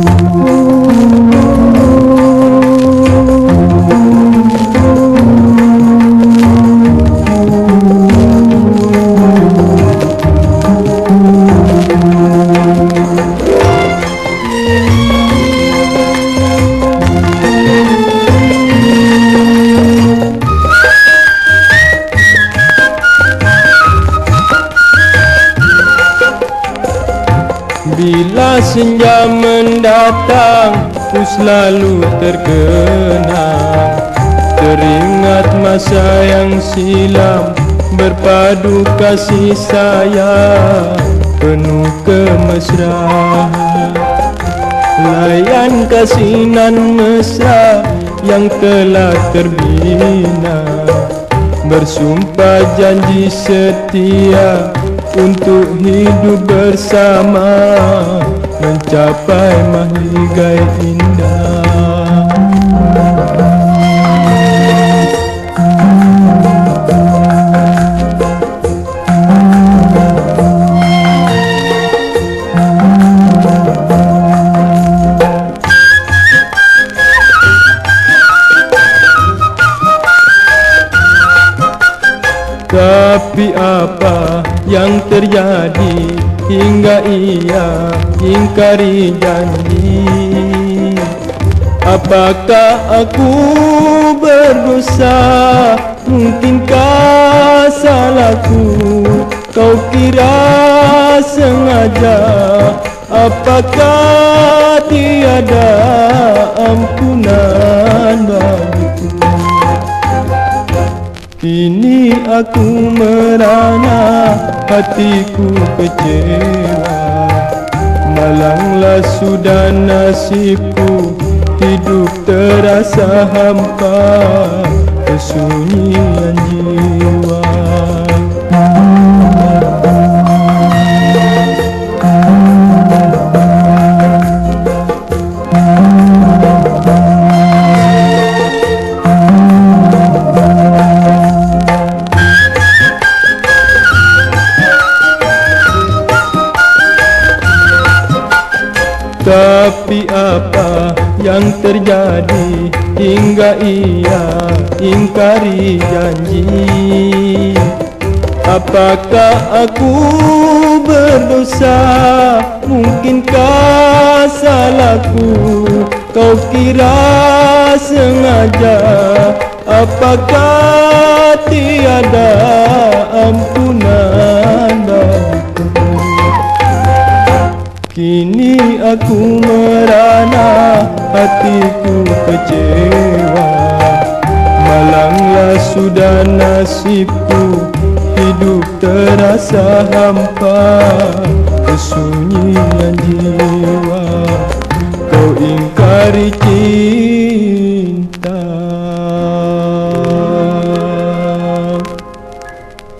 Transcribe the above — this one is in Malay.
Thank Bila senja mendatang Ku selalu terkenang. Teringat masa yang silam Berpadu kasih sayang. Penuh kemesraan. Layan kasinan mesra Yang telah terbina. Bersumpah janji setia untuk hidup bersama mencapai mahligai indah Tapi apa yang terjadi hingga ia ingkari janji? Apakah aku berdosa? Mungkinkah salahku? Kau kira sengaja? Apakah tiada ampunan bagiku? Kini aku merana hatiku kecewa. Malanglah sudah nasibku Hidup terasa hampa. Kesunyian jiwa Tapi apa yang terjadi? Hingga ia ingkari janji. Apakah aku berdosa? Mungkinkah salahku? Kau kira sengaja? Apakah tiada Kini aku merana hatiku kecewa. Malanglah sudah nasibku hidup terasa hampa. Kesunyian jiwa kau ingkari cinta